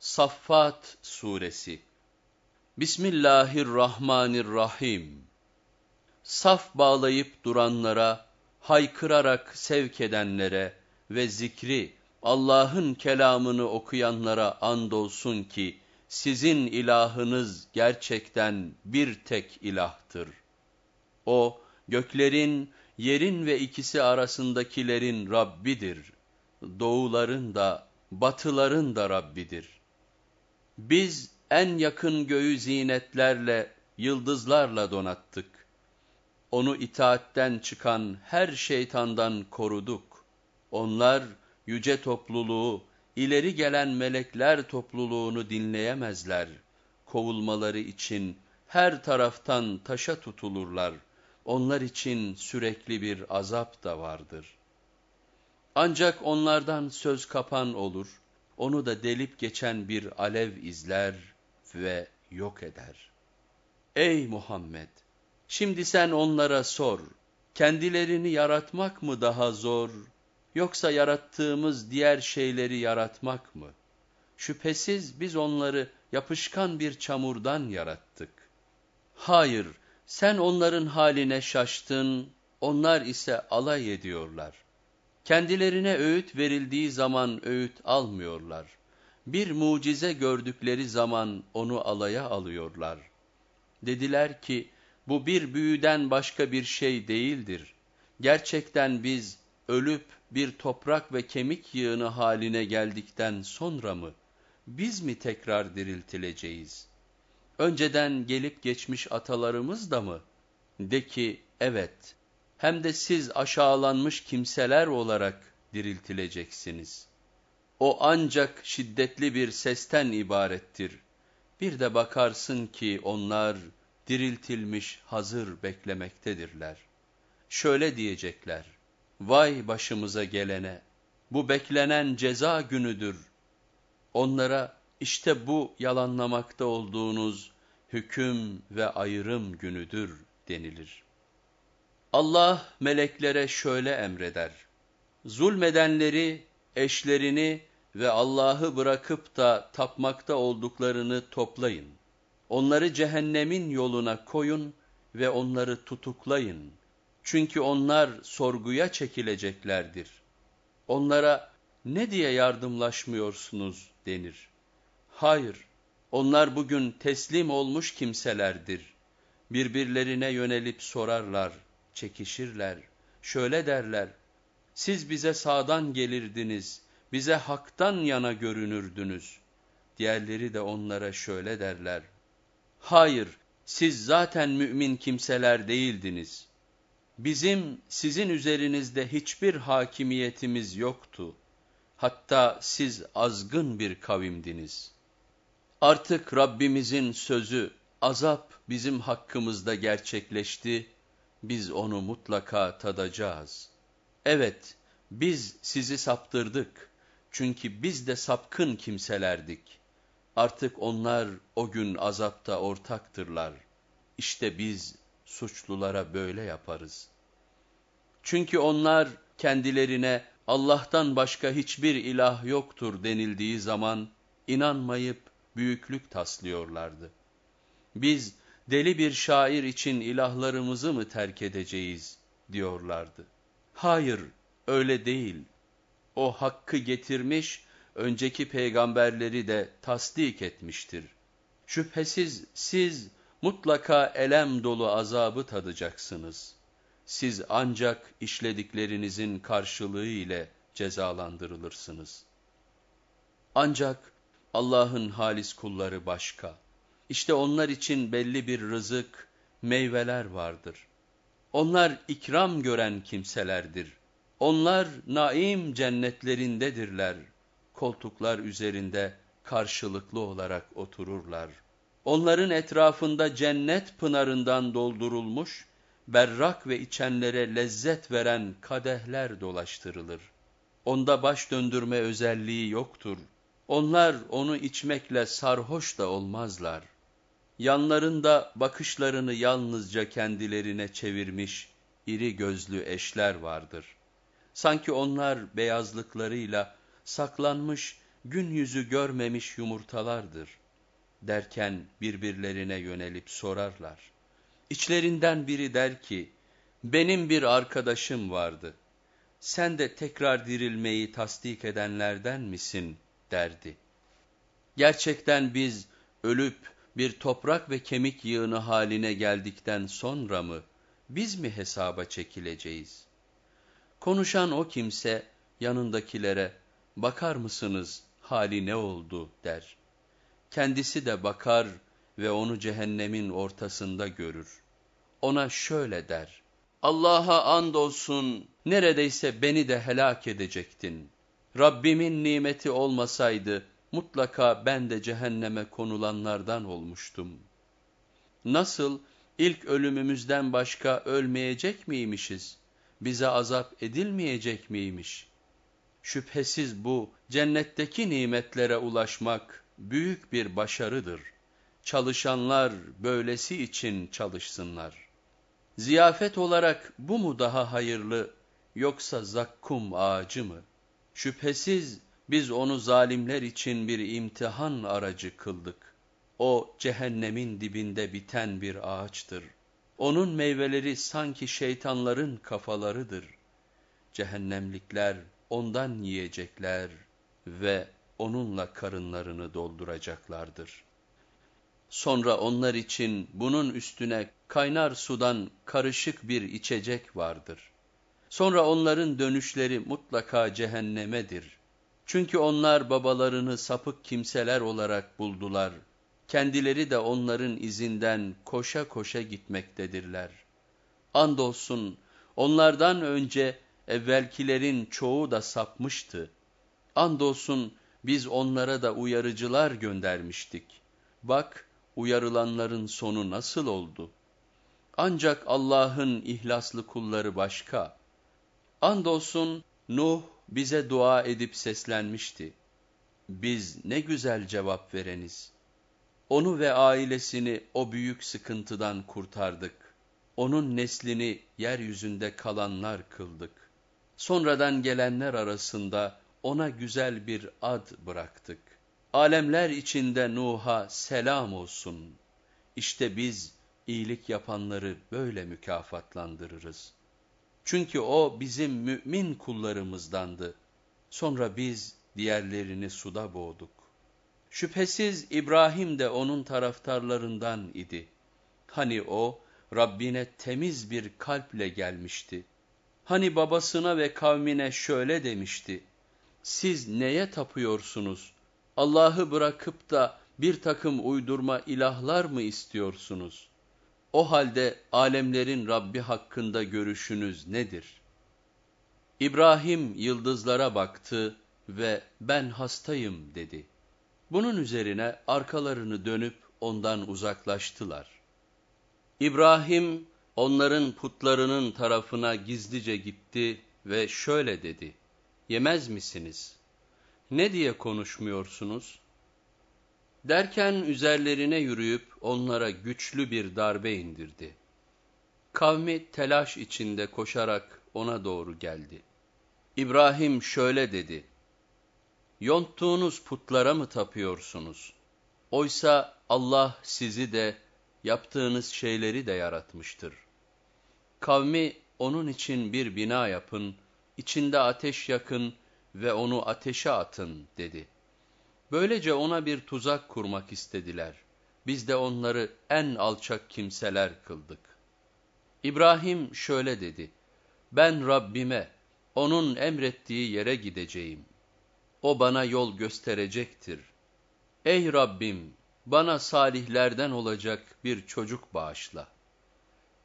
Saffat Suresi Bismillahirrahmanirrahim Saf bağlayıp duranlara, haykırarak sevk edenlere ve zikri, Allah'ın kelamını okuyanlara andolsun ki, sizin ilahınız gerçekten bir tek ilahtır. O, göklerin, yerin ve ikisi arasındakilerin Rabbidir. Doğuların da, batıların da Rabbidir. Biz en yakın göğü zinetlerle, yıldızlarla donattık. Onu itaatten çıkan her şeytandan koruduk. Onlar yüce topluluğu, ileri gelen melekler topluluğunu dinleyemezler. Kovulmaları için her taraftan taşa tutulurlar. Onlar için sürekli bir azap da vardır. Ancak onlardan söz kapan olur onu da delip geçen bir alev izler ve yok eder. Ey Muhammed! Şimdi sen onlara sor, kendilerini yaratmak mı daha zor, yoksa yarattığımız diğer şeyleri yaratmak mı? Şüphesiz biz onları yapışkan bir çamurdan yarattık. Hayır, sen onların haline şaştın, onlar ise alay ediyorlar.'' Kendilerine öğüt verildiği zaman öğüt almıyorlar. Bir mucize gördükleri zaman onu alaya alıyorlar. Dediler ki, bu bir büyüden başka bir şey değildir. Gerçekten biz ölüp bir toprak ve kemik yığını haline geldikten sonra mı, biz mi tekrar diriltileceğiz? Önceden gelip geçmiş atalarımız da mı? De ki, evet.'' Hem de siz aşağılanmış kimseler olarak diriltileceksiniz. O ancak şiddetli bir sesten ibarettir. Bir de bakarsın ki onlar diriltilmiş hazır beklemektedirler. Şöyle diyecekler, vay başımıza gelene, bu beklenen ceza günüdür. Onlara işte bu yalanlamakta olduğunuz hüküm ve ayrım günüdür denilir.'' Allah meleklere şöyle emreder. Zulmedenleri, eşlerini ve Allah'ı bırakıp da tapmakta olduklarını toplayın. Onları cehennemin yoluna koyun ve onları tutuklayın. Çünkü onlar sorguya çekileceklerdir. Onlara ne diye yardımlaşmıyorsunuz denir. Hayır, onlar bugün teslim olmuş kimselerdir. Birbirlerine yönelip sorarlar çekişirler. Şöyle derler, siz bize sağdan gelirdiniz, bize haktan yana görünürdünüz. Diğerleri de onlara şöyle derler, hayır, siz zaten mümin kimseler değildiniz. Bizim sizin üzerinizde hiçbir hakimiyetimiz yoktu. Hatta siz azgın bir kavimdiniz. Artık Rabbimizin sözü, azap bizim hakkımızda gerçekleşti biz onu mutlaka tadacağız. Evet, biz sizi saptırdık. Çünkü biz de sapkın kimselerdik. Artık onlar o gün azapta ortaktırlar. İşte biz suçlulara böyle yaparız. Çünkü onlar kendilerine Allah'tan başka hiçbir ilah yoktur denildiği zaman inanmayıp büyüklük taslıyorlardı. Biz deli bir şair için ilahlarımızı mı terk edeceğiz diyorlardı. Hayır, öyle değil. O hakkı getirmiş, önceki peygamberleri de tasdik etmiştir. Şüphesiz siz mutlaka elem dolu azabı tadacaksınız. Siz ancak işlediklerinizin karşılığı ile cezalandırılırsınız. Ancak Allah'ın halis kulları başka. İşte onlar için belli bir rızık, meyveler vardır. Onlar ikram gören kimselerdir. Onlar naim cennetlerindedirler. Koltuklar üzerinde karşılıklı olarak otururlar. Onların etrafında cennet pınarından doldurulmuş, berrak ve içenlere lezzet veren kadehler dolaştırılır. Onda baş döndürme özelliği yoktur. Onlar onu içmekle sarhoş da olmazlar. Yanlarında bakışlarını yalnızca kendilerine çevirmiş iri gözlü eşler vardır. Sanki onlar beyazlıklarıyla saklanmış gün yüzü görmemiş yumurtalardır. Derken birbirlerine yönelip sorarlar. İçlerinden biri der ki, benim bir arkadaşım vardı. Sen de tekrar dirilmeyi tasdik edenlerden misin? derdi. Gerçekten biz ölüp bir toprak ve kemik yığını haline geldikten sonra mı, biz mi hesaba çekileceğiz? Konuşan o kimse yanındakilere, bakar mısınız hali ne oldu der. Kendisi de bakar ve onu cehennemin ortasında görür. Ona şöyle der, Allah'a andolsun neredeyse beni de helak edecektin. Rabbimin nimeti olmasaydı mutlaka ben de cehenneme konulanlardan olmuştum. Nasıl ilk ölümümüzden başka ölmeyecek miymişiz? Bize azap edilmeyecek miymiş? Şüphesiz bu cennetteki nimetlere ulaşmak büyük bir başarıdır. Çalışanlar böylesi için çalışsınlar. Ziyafet olarak bu mu daha hayırlı yoksa zakkum ağacı mı? Şüphesiz biz onu zalimler için bir imtihan aracı kıldık. O cehennemin dibinde biten bir ağaçtır. Onun meyveleri sanki şeytanların kafalarıdır. Cehennemlikler ondan yiyecekler ve onunla karınlarını dolduracaklardır. Sonra onlar için bunun üstüne kaynar sudan karışık bir içecek vardır. Sonra onların dönüşleri mutlaka cehennemedir. Çünkü onlar babalarını sapık kimseler olarak buldular. Kendileri de onların izinden koşa koşa gitmektedirler. Andolsun onlardan önce evvelkilerin çoğu da sapmıştı. Andolsun biz onlara da uyarıcılar göndermiştik. Bak uyarılanların sonu nasıl oldu? Ancak Allah'ın ihlaslı kulları başka. Andolsun Nuh bize dua edip seslenmişti. Biz ne güzel cevap vereniz. Onu ve ailesini o büyük sıkıntıdan kurtardık. Onun neslini yeryüzünde kalanlar kıldık. Sonradan gelenler arasında ona güzel bir ad bıraktık. Alemler içinde Nuh'a selam olsun. İşte biz iyilik yapanları böyle mükafatlandırırız.'' Çünkü o bizim mümin kullarımızdandı. Sonra biz diğerlerini suda boğduk. Şüphesiz İbrahim de onun taraftarlarından idi. Hani o Rabbine temiz bir kalple gelmişti. Hani babasına ve kavmine şöyle demişti. Siz neye tapıyorsunuz? Allah'ı bırakıp da bir takım uydurma ilahlar mı istiyorsunuz? O halde alemlerin Rabbi hakkında görüşünüz nedir? İbrahim yıldızlara baktı ve ben hastayım dedi. Bunun üzerine arkalarını dönüp ondan uzaklaştılar. İbrahim onların putlarının tarafına gizlice gitti ve şöyle dedi. Yemez misiniz? Ne diye konuşmuyorsunuz? Derken üzerlerine yürüyüp onlara güçlü bir darbe indirdi. Kavmi telaş içinde koşarak ona doğru geldi. İbrahim şöyle dedi, Yonttuğunuz putlara mı tapıyorsunuz? Oysa Allah sizi de yaptığınız şeyleri de yaratmıştır. Kavmi onun için bir bina yapın, içinde ateş yakın ve onu ateşe atın dedi.'' Böylece ona bir tuzak kurmak istediler. Biz de onları en alçak kimseler kıldık. İbrahim şöyle dedi, ben Rabbime, onun emrettiği yere gideceğim. O bana yol gösterecektir. Ey Rabbim, bana salihlerden olacak bir çocuk bağışla.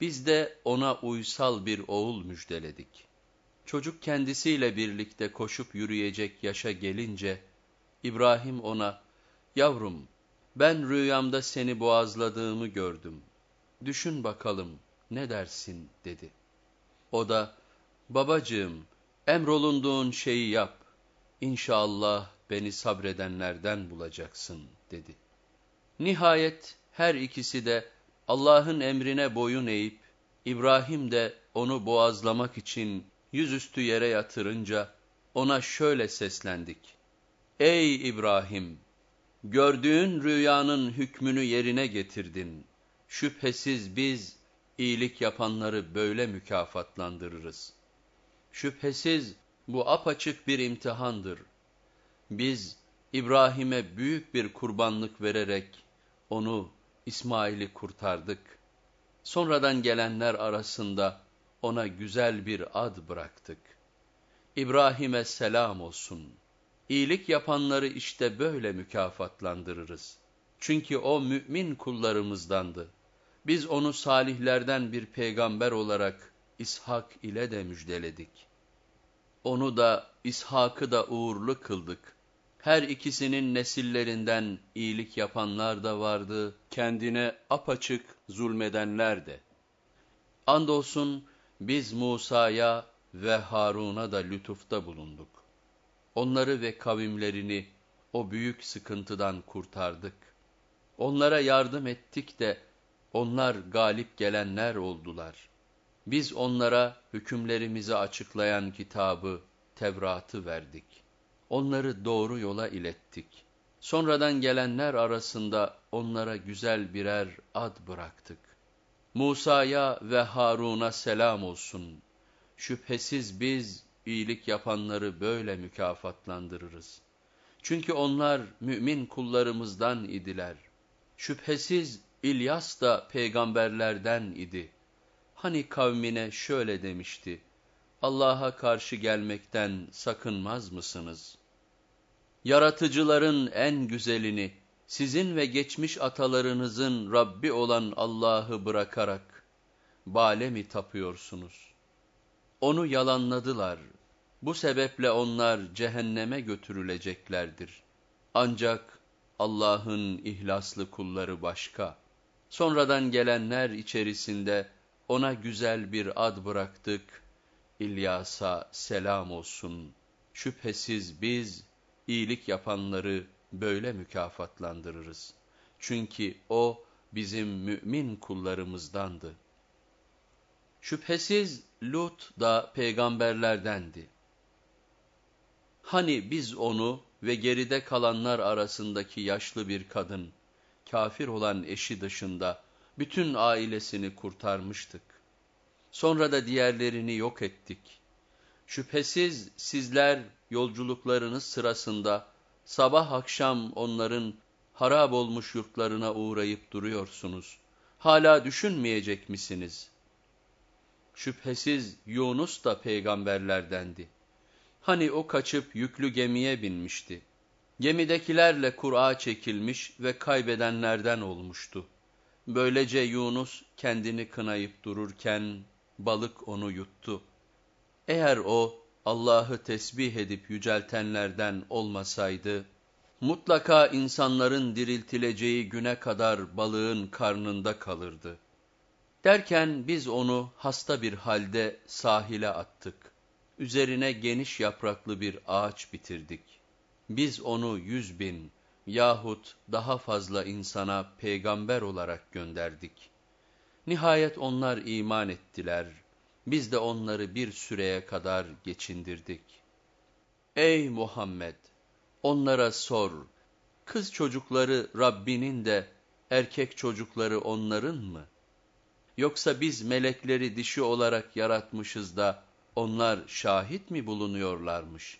Biz de ona uysal bir oğul müjdeledik. Çocuk kendisiyle birlikte koşup yürüyecek yaşa gelince, İbrahim ona, yavrum ben rüyamda seni boğazladığımı gördüm. Düşün bakalım ne dersin dedi. O da, babacığım emrolunduğun şeyi yap. İnşallah beni sabredenlerden bulacaksın dedi. Nihayet her ikisi de Allah'ın emrine boyun eğip, İbrahim de onu boğazlamak için yüzüstü yere yatırınca ona şöyle seslendik. Ey İbrahim! Gördüğün rüyanın hükmünü yerine getirdin. Şüphesiz biz iyilik yapanları böyle mükafatlandırırız. Şüphesiz bu apaçık bir imtihandır. Biz İbrahim'e büyük bir kurbanlık vererek onu İsmail'i kurtardık. Sonradan gelenler arasında ona güzel bir ad bıraktık. İbrahim'e selam olsun. İyilik yapanları işte böyle mükafatlandırırız. Çünkü o mümin kullarımızdandı. Biz onu salihlerden bir peygamber olarak İshak ile de müjdeledik. Onu da İshak'ı da uğurlu kıldık. Her ikisinin nesillerinden iyilik yapanlar da vardı, kendine apaçık zulmedenler de. Andolsun biz Musa'ya ve Harun'a da lütufta bulunduk. Onları ve kavimlerini o büyük sıkıntıdan kurtardık. Onlara yardım ettik de onlar galip gelenler oldular. Biz onlara hükümlerimizi açıklayan kitabı, Tevrat'ı verdik. Onları doğru yola ilettik. Sonradan gelenler arasında onlara güzel birer ad bıraktık. Musa'ya ve Harun'a selam olsun. Şüphesiz biz iyilik yapanları böyle mükafatlandırırız. Çünkü onlar mümin kullarımızdan idiler. Şüphesiz İlyas da peygamberlerden idi. Hani kavmine şöyle demişti, Allah'a karşı gelmekten sakınmaz mısınız? Yaratıcıların en güzelini, sizin ve geçmiş atalarınızın Rabbi olan Allah'ı bırakarak, bale mi tapıyorsunuz? Onu yalanladılar. Bu sebeple onlar cehenneme götürüleceklerdir. Ancak Allah'ın ihlaslı kulları başka. Sonradan gelenler içerisinde ona güzel bir ad bıraktık. İlyas'a selam olsun. Şüphesiz biz iyilik yapanları böyle mükafatlandırırız. Çünkü o bizim mümin kullarımızdandı. Şüphesiz Lut da peygamberlerdendi. Hani biz onu ve geride kalanlar arasındaki yaşlı bir kadın, kafir olan eşi dışında bütün ailesini kurtarmıştık. Sonra da diğerlerini yok ettik. Şüphesiz sizler yolculuklarınız sırasında sabah akşam onların harap olmuş yurtlarına uğrayıp duruyorsunuz. Hala düşünmeyecek misiniz? Şüphesiz Yunus da peygamberlerdendi. Hani o kaçıp yüklü gemiye binmişti. Gemidekilerle Kur'a çekilmiş ve kaybedenlerden olmuştu. Böylece Yunus kendini kınayıp dururken balık onu yuttu. Eğer o Allah'ı tesbih edip yüceltenlerden olmasaydı, mutlaka insanların diriltileceği güne kadar balığın karnında kalırdı. Derken biz onu hasta bir halde sahile attık. Üzerine geniş yapraklı bir ağaç bitirdik. Biz onu yüz bin yahut daha fazla insana peygamber olarak gönderdik. Nihayet onlar iman ettiler. Biz de onları bir süreye kadar geçindirdik. Ey Muhammed! Onlara sor, kız çocukları Rabbinin de erkek çocukları onların mı? Yoksa biz melekleri dişi olarak yaratmışız da onlar şahit mi bulunuyorlarmış?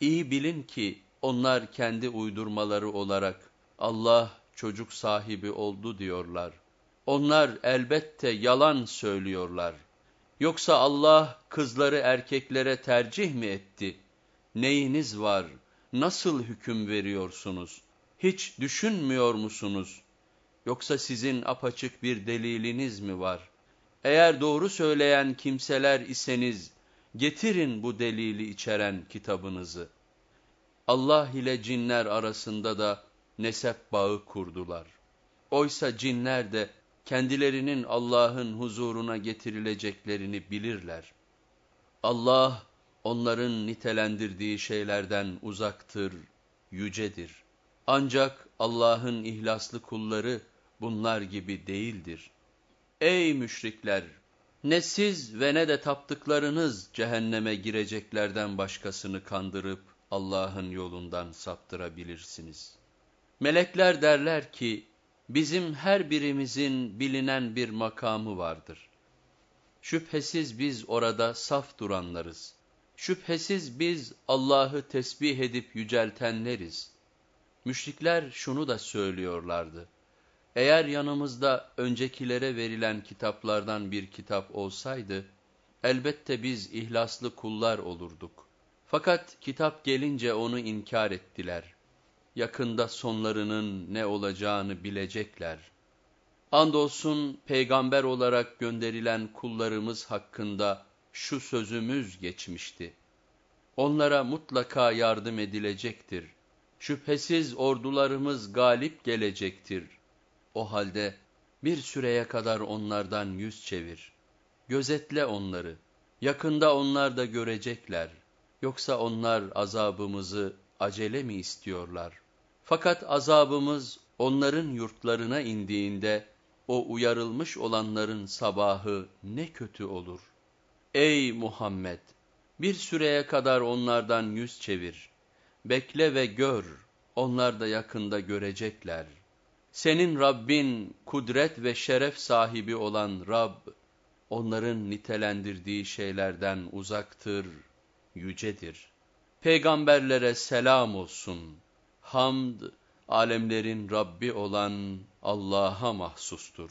İyi bilin ki onlar kendi uydurmaları olarak Allah çocuk sahibi oldu diyorlar. Onlar elbette yalan söylüyorlar. Yoksa Allah kızları erkeklere tercih mi etti? Neyiniz var? Nasıl hüküm veriyorsunuz? Hiç düşünmüyor musunuz? Yoksa sizin apaçık bir deliliniz mi var? Eğer doğru söyleyen kimseler iseniz, getirin bu delili içeren kitabınızı. Allah ile cinler arasında da nesep bağı kurdular. Oysa cinler de kendilerinin Allah'ın huzuruna getirileceklerini bilirler. Allah onların nitelendirdiği şeylerden uzaktır, yücedir. Ancak Allah'ın ihlaslı kulları bunlar gibi değildir. Ey müşrikler! Ne siz ve ne de taptıklarınız cehenneme gireceklerden başkasını kandırıp Allah'ın yolundan saptırabilirsiniz. Melekler derler ki, bizim her birimizin bilinen bir makamı vardır. Şüphesiz biz orada saf duranlarız. Şüphesiz biz Allah'ı tesbih edip yüceltenleriz. Müşrikler şunu da söylüyorlardı. Eğer yanımızda öncekilere verilen kitaplardan bir kitap olsaydı, elbette biz ihlaslı kullar olurduk. Fakat kitap gelince onu inkar ettiler. Yakında sonlarının ne olacağını bilecekler. Andolsun peygamber olarak gönderilen kullarımız hakkında şu sözümüz geçmişti. Onlara mutlaka yardım edilecektir. Şüphesiz ordularımız galip gelecektir. O halde bir süreye kadar onlardan yüz çevir. Gözetle onları. Yakında onlar da görecekler. Yoksa onlar azabımızı acele mi istiyorlar? Fakat azabımız onların yurtlarına indiğinde o uyarılmış olanların sabahı ne kötü olur. Ey Muhammed! Bir süreye kadar onlardan yüz çevir. Bekle ve gör, onlar da yakında görecekler. Senin Rabbin kudret ve şeref sahibi olan Rab, onların nitelendirdiği şeylerden uzaktır, yücedir. Peygamberlere selam olsun. Hamd, alemlerin Rabbi olan Allah'a mahsustur.